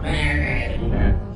Yeah.